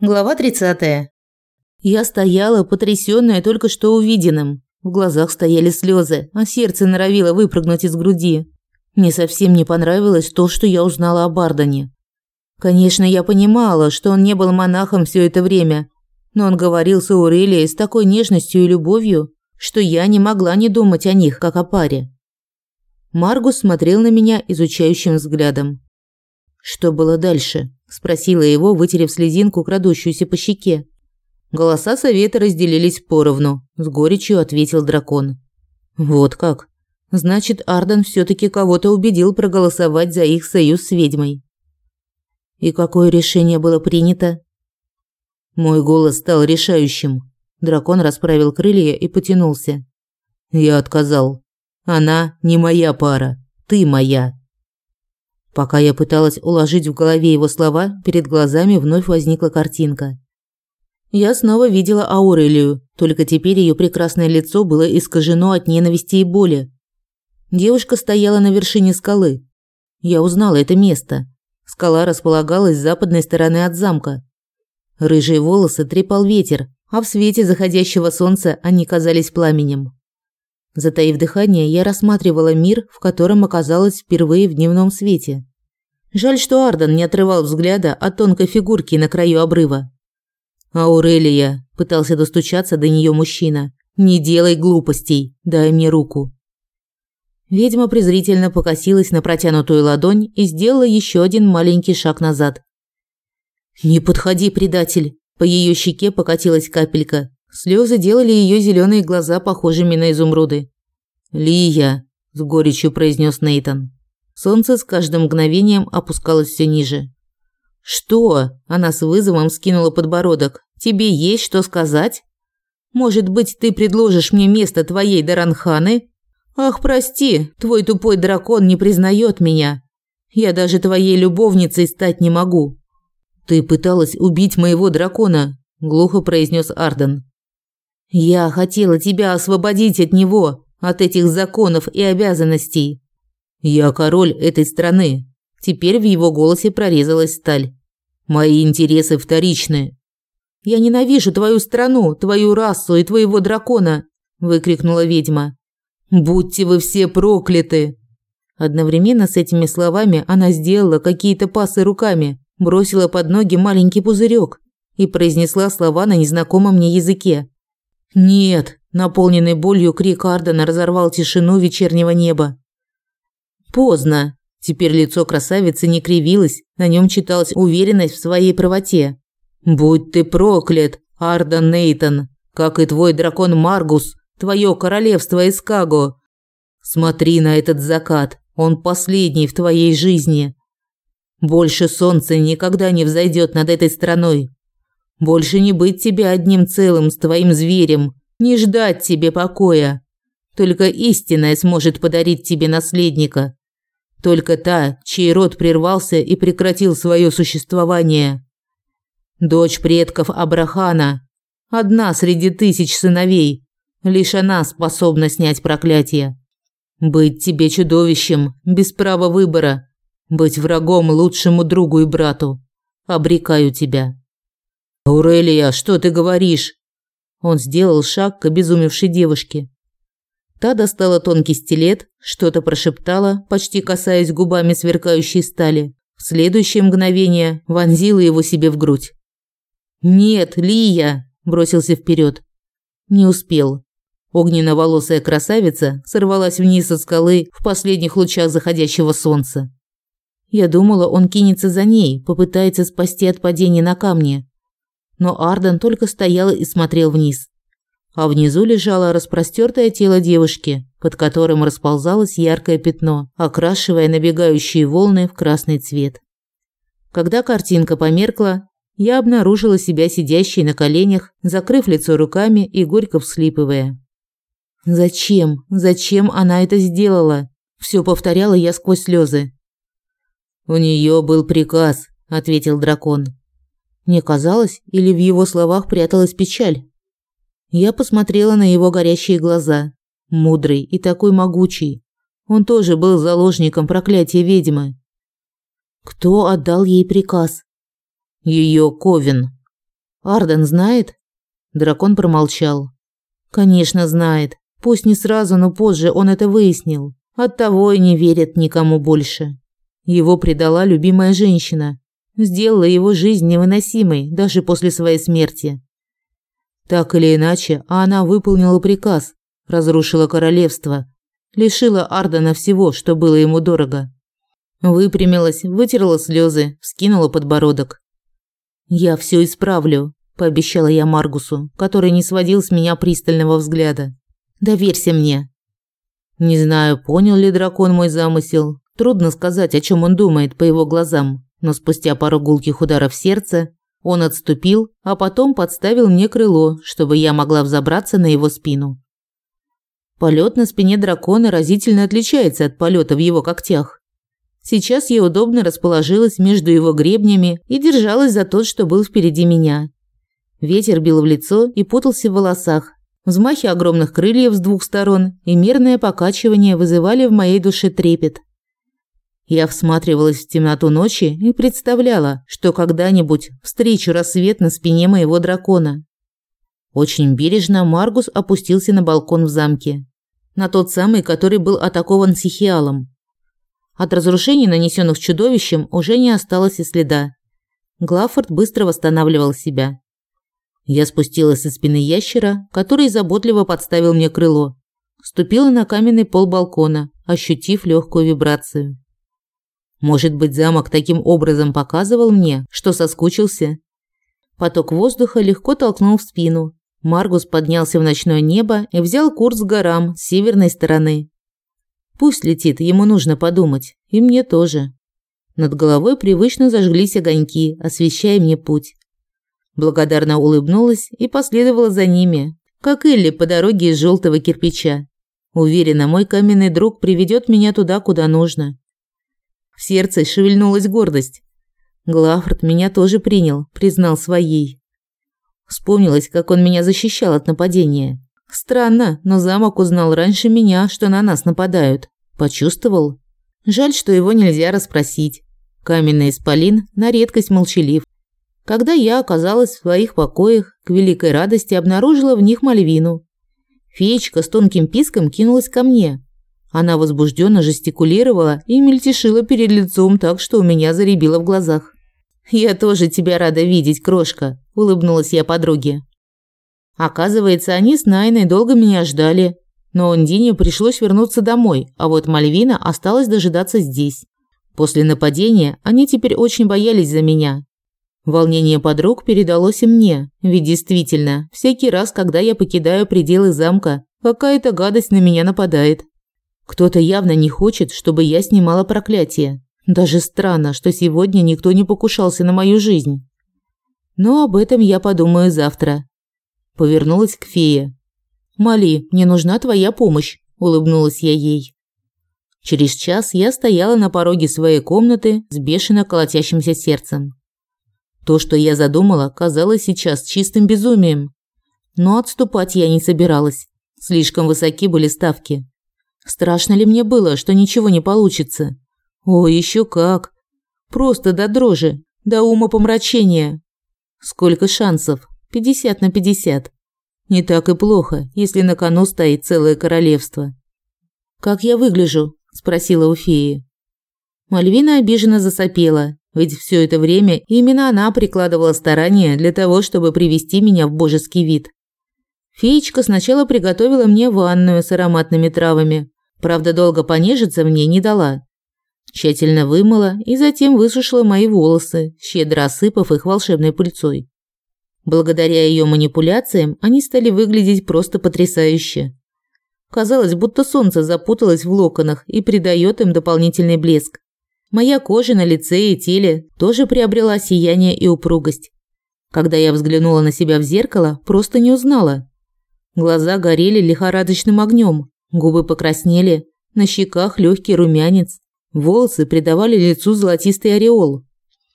Глава 30. Я стояла, потрясённая только что увиденным. В глазах стояли слёзы, а сердце норовило выпрыгнуть из груди. Мне совсем не понравилось то, что я узнала о Бардане. Конечно, я понимала, что он не был монахом всё это время, но он говорил с Аурелией с такой нежностью и любовью, что я не могла не думать о них, как о паре. Маргус смотрел на меня изучающим взглядом. Что было дальше? спросила его, вытерев слезинку, крадущуюся по щеке. Голоса совета разделились поровну, с горечью ответил дракон. Вот как. Значит, Арден все таки кого-то убедил проголосовать за их союз с ведьмой. И какое решение было принято? Мой голос стал решающим. Дракон расправил крылья и потянулся. Я отказал. Она не моя пара. Ты моя. Пока я пыталась уложить в голове его слова, перед глазами вновь возникла картинка. Я снова видела Аурелию, только теперь ее прекрасное лицо было искажено от ненависти и боли. Девушка стояла на вершине скалы. Я узнала это место. Скала располагалась с западной стороны от замка. Рыжие волосы трепал ветер, а в свете заходящего солнца они казались пламенем. Затаив дыхание, я рассматривала мир, в котором оказалась впервые в дневном свете. Жаль, что Арден не отрывал взгляда от тонкой фигурки на краю обрыва. «Аурелия», – пытался достучаться до нее мужчина, – «не делай глупостей, дай мне руку». Ведьма презрительно покосилась на протянутую ладонь и сделала еще один маленький шаг назад. «Не подходи, предатель!» По ее щеке покатилась капелька. Слезы делали ее зеленые глаза похожими на изумруды. «Лия», – с горечью произнес Нейтон. Солнце с каждым мгновением опускалось все ниже. «Что?» – она с вызовом скинула подбородок. «Тебе есть что сказать? Может быть, ты предложишь мне место твоей Даранханы? Ах, прости, твой тупой дракон не признает меня. Я даже твоей любовницей стать не могу». «Ты пыталась убить моего дракона», – глухо произнес Арден. «Я хотела тебя освободить от него, от этих законов и обязанностей. Я король этой страны. Теперь в его голосе прорезалась сталь. Мои интересы вторичны. Я ненавижу твою страну, твою расу и твоего дракона, выкрикнула ведьма. Будьте вы все прокляты. Одновременно с этими словами она сделала какие-то пасы руками, бросила под ноги маленький пузырек и произнесла слова на незнакомом мне языке. Нет, наполненный болью крик Ардена разорвал тишину вечернего неба. Поздно. Теперь лицо красавицы не кривилось, на нем читалась уверенность в своей правоте. Будь ты проклят, Ардан Нейтон, как и твой дракон Маргус, твое королевство Эскаго. Смотри на этот закат, он последний в твоей жизни. Больше солнце никогда не взойдет над этой страной. Больше не быть тебе одним целым с твоим зверем, не ждать тебе покоя. Только истинное сможет подарить тебе наследника. Только та, чей род прервался и прекратил свое существование. Дочь предков Абрахана, одна среди тысяч сыновей, лишь она способна снять проклятие. Быть тебе чудовищем, без права выбора, быть врагом лучшему другу и брату. Обрекаю тебя. Аурелия, что ты говоришь? Он сделал шаг к обезумевшей девушке. Та достала тонкий стилет, что-то прошептала, почти касаясь губами сверкающей стали. В следующее мгновение вонзила его себе в грудь. «Нет, Лия!» – бросился вперед. Не успел. Огненно-волосая красавица сорвалась вниз от скалы в последних лучах заходящего солнца. Я думала, он кинется за ней, попытается спасти от падения на камни. Но Арден только стоял и смотрел вниз а внизу лежало распростертое тело девушки, под которым расползалось яркое пятно, окрашивая набегающие волны в красный цвет. Когда картинка померкла, я обнаружила себя сидящей на коленях, закрыв лицо руками и горько всхлипывая. Зачем? Зачем она это сделала? Все повторяла я сквозь слезы. У нее был приказ, ответил дракон. Мне казалось, или в его словах пряталась печаль. Я посмотрела на его горящие глаза. Мудрый и такой могучий. Он тоже был заложником проклятия ведьмы. Кто отдал ей приказ? Ее Ковен. Арден знает? Дракон промолчал. Конечно, знает. Пусть не сразу, но позже он это выяснил. Оттого и не верит никому больше. Его предала любимая женщина, сделала его жизнь невыносимой даже после своей смерти. Так или иначе, она выполнила приказ, разрушила королевство, лишила Ардена всего, что было ему дорого. Выпрямилась, вытерла слезы, вскинула подбородок. «Я все исправлю», – пообещала я Маргусу, который не сводил с меня пристального взгляда. «Доверься мне». Не знаю, понял ли дракон мой замысел. Трудно сказать, о чем он думает по его глазам, но спустя пару гулких ударов сердца он отступил, а потом подставил мне крыло, чтобы я могла взобраться на его спину. Полет на спине дракона разительно отличается от полета в его когтях. Сейчас я удобно расположилась между его гребнями и держалась за тот, что был впереди меня. Ветер бил в лицо и путался в волосах. Взмахи огромных крыльев с двух сторон и мерное покачивание вызывали в моей душе трепет. Я всматривалась в темноту ночи и представляла, что когда-нибудь встречу рассвет на спине моего дракона. Очень бережно Маргус опустился на балкон в замке. На тот самый, который был атакован Сихиалом. От разрушений, нанесенных чудовищем, уже не осталось и следа. Глафорд быстро восстанавливал себя. Я спустилась со спины ящера, который заботливо подставил мне крыло. Ступила на каменный пол балкона, ощутив легкую вибрацию. Может быть, замок таким образом показывал мне, что соскучился? Поток воздуха легко толкнул в спину. Маргус поднялся в ночное небо и взял курс к горам с северной стороны. Пусть летит, ему нужно подумать, и мне тоже. Над головой привычно зажглись огоньки, освещая мне путь. Благодарно улыбнулась и последовала за ними, как Элли по дороге из желтого кирпича. Уверена, мой каменный друг приведет меня туда, куда нужно. В сердце шевельнулась гордость. Глафрд меня тоже принял, признал своей. Вспомнилось, как он меня защищал от нападения. Странно, но замок узнал раньше меня, что на нас нападают. Почувствовал. Жаль, что его нельзя расспросить. Каменный исполин на редкость молчалив. Когда я оказалась в своих покоях, к великой радости обнаружила в них Мальвину. Феечка с тонким писком кинулась ко мне. Она возбужденно жестикулировала и мельтешила перед лицом так, что у меня заребило в глазах. «Я тоже тебя рада видеть, крошка», – улыбнулась я подруге. Оказывается, они с Найной долго меня ждали, но Ондине пришлось вернуться домой, а вот Мальвина осталась дожидаться здесь. После нападения они теперь очень боялись за меня. Волнение подруг передалось и мне, ведь действительно, всякий раз, когда я покидаю пределы замка, какая-то гадость на меня нападает. Кто-то явно не хочет, чтобы я снимала проклятие. Даже странно, что сегодня никто не покушался на мою жизнь. Но об этом я подумаю завтра. Повернулась к фее. «Мали, мне нужна твоя помощь», – улыбнулась я ей. Через час я стояла на пороге своей комнаты с бешено колотящимся сердцем. То, что я задумала, казалось сейчас чистым безумием. Но отступать я не собиралась. Слишком высоки были ставки. Страшно ли мне было, что ничего не получится? О, еще как! Просто до дрожи, до ума помрачения. Сколько шансов? 50 на 50. Не так и плохо, если на кону стоит целое королевство. «Как я выгляжу?» – спросила у феи. Мальвина обиженно засопела, ведь все это время именно она прикладывала старания для того, чтобы привести меня в божеский вид. Феечка сначала приготовила мне ванную с ароматными травами, Правда, долго понежиться мне не дала. Тщательно вымыла и затем высушила мои волосы, щедро осыпав их волшебной пыльцой. Благодаря ее манипуляциям они стали выглядеть просто потрясающе. Казалось, будто солнце запуталось в локонах и придает им дополнительный блеск. Моя кожа на лице и теле тоже приобрела сияние и упругость. Когда я взглянула на себя в зеркало, просто не узнала. Глаза горели лихорадочным огнем, Губы покраснели, на щеках легкий румянец, волосы придавали лицу золотистый ореол.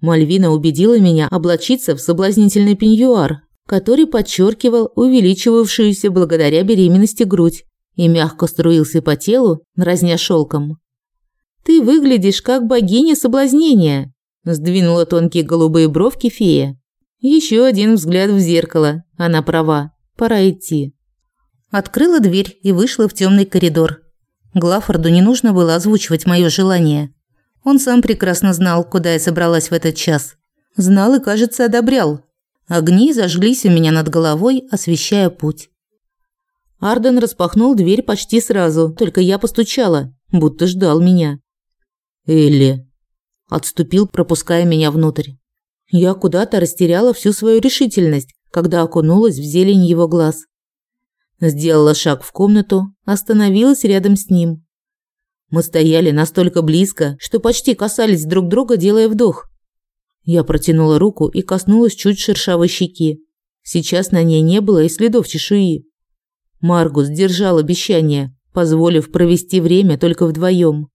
Мальвина убедила меня облачиться в соблазнительный пеньюар, который подчеркивал увеличивавшуюся благодаря беременности грудь и мягко струился по телу, дразня шелком. «Ты выглядишь как богиня соблазнения», – сдвинула тонкие голубые бровки фея. Еще один взгляд в зеркало. Она права. Пора идти. Открыла дверь и вышла в темный коридор. Глафорду не нужно было озвучивать мое желание. Он сам прекрасно знал, куда я собралась в этот час. Знал и, кажется, одобрял. Огни зажглись у меня над головой, освещая путь. Арден распахнул дверь почти сразу, только я постучала, будто ждал меня. «Элли», – отступил, пропуская меня внутрь. Я куда-то растеряла всю свою решительность, когда окунулась в зелень его глаз. Сделала шаг в комнату, остановилась рядом с ним. Мы стояли настолько близко, что почти касались друг друга, делая вдох. Я протянула руку и коснулась чуть шершавой щеки. Сейчас на ней не было и следов чешуи. Маргус держал обещание, позволив провести время только вдвоем.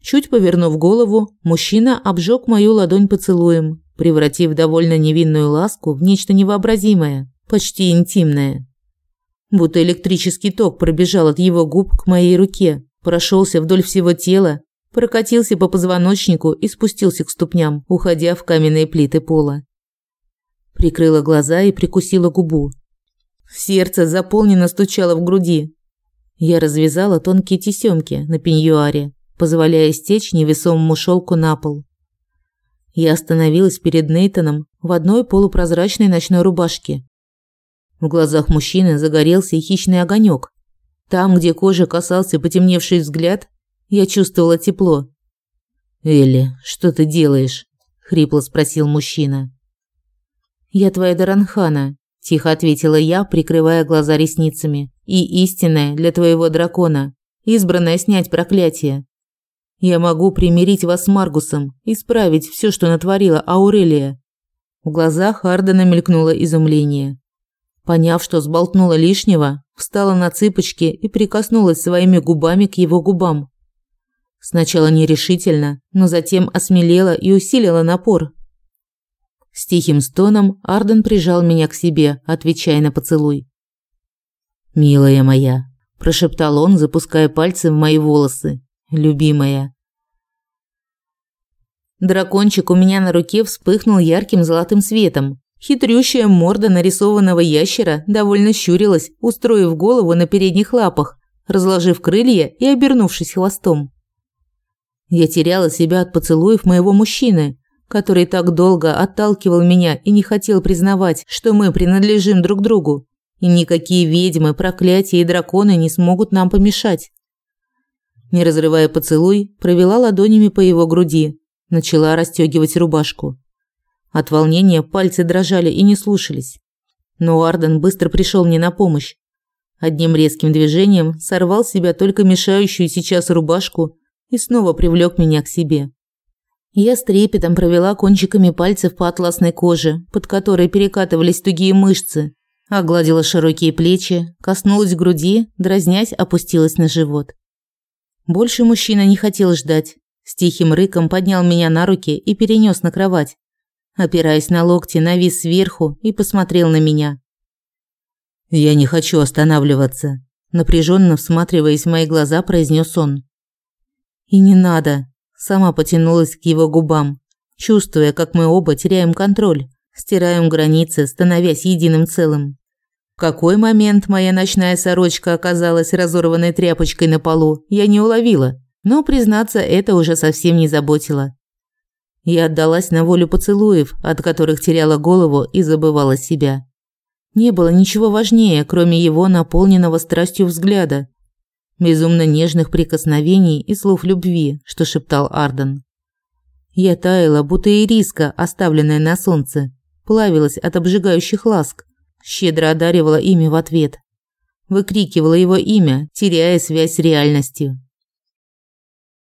Чуть повернув голову, мужчина обжег мою ладонь поцелуем, превратив довольно невинную ласку в нечто невообразимое, почти интимное. Будто электрический ток пробежал от его губ к моей руке, прошелся вдоль всего тела, прокатился по позвоночнику и спустился к ступням, уходя в каменные плиты пола. Прикрыла глаза и прикусила губу. Сердце заполненно стучало в груди. Я развязала тонкие тесемки на пеньюаре, позволяя стечь невесомому шелку на пол. Я остановилась перед Нейтоном в одной полупрозрачной ночной рубашке. В глазах мужчины загорелся хищный огонек. Там, где кожа касался потемневший взгляд, я чувствовала тепло. «Элли, что ты делаешь?» – хрипло спросил мужчина. «Я твоя Даранхана», – тихо ответила я, прикрывая глаза ресницами. «И истинная для твоего дракона, избранная снять проклятие. Я могу примирить вас с Маргусом, исправить все, что натворила Аурелия». В глазах Ардена мелькнуло изумление. Поняв, что сболтнула лишнего, встала на цыпочки и прикоснулась своими губами к его губам. Сначала нерешительно, но затем осмелела и усилила напор. С тихим стоном Арден прижал меня к себе, отвечая на поцелуй. «Милая моя», – прошептал он, запуская пальцы в мои волосы. «Любимая». Дракончик у меня на руке вспыхнул ярким золотым светом. Хитрющая морда нарисованного ящера довольно щурилась, устроив голову на передних лапах, разложив крылья и обернувшись хвостом. Я теряла себя от поцелуев моего мужчины, который так долго отталкивал меня и не хотел признавать, что мы принадлежим друг другу, и никакие ведьмы, проклятия и драконы не смогут нам помешать. Не разрывая поцелуй, провела ладонями по его груди, начала расстегивать рубашку. От волнения пальцы дрожали и не слушались. Но Арден быстро пришел мне на помощь. Одним резким движением сорвал с себя только мешающую сейчас рубашку и снова привлек меня к себе. Я с трепетом провела кончиками пальцев по атласной коже, под которой перекатывались тугие мышцы, огладила широкие плечи, коснулась груди, дразнясь, опустилась на живот. Больше мужчина не хотел ждать. С тихим рыком поднял меня на руки и перенес на кровать. Опираясь на локти, навис сверху и посмотрел на меня. «Я не хочу останавливаться», – напряженно всматриваясь в мои глаза, произнес он. И не надо. Сама потянулась к его губам, чувствуя, как мы оба теряем контроль, стираем границы, становясь единым целым. В какой момент моя ночная сорочка оказалась разорванной тряпочкой на полу, я не уловила, но, признаться, это уже совсем не заботило. Я отдалась на волю поцелуев, от которых теряла голову и забывала себя. Не было ничего важнее, кроме его наполненного страстью взгляда, безумно нежных прикосновений и слов любви, что шептал Арден. Я таяла, будто ириска, оставленная на солнце, плавилась от обжигающих ласк, щедро одаривала ими в ответ. Выкрикивала его имя, теряя связь с реальностью.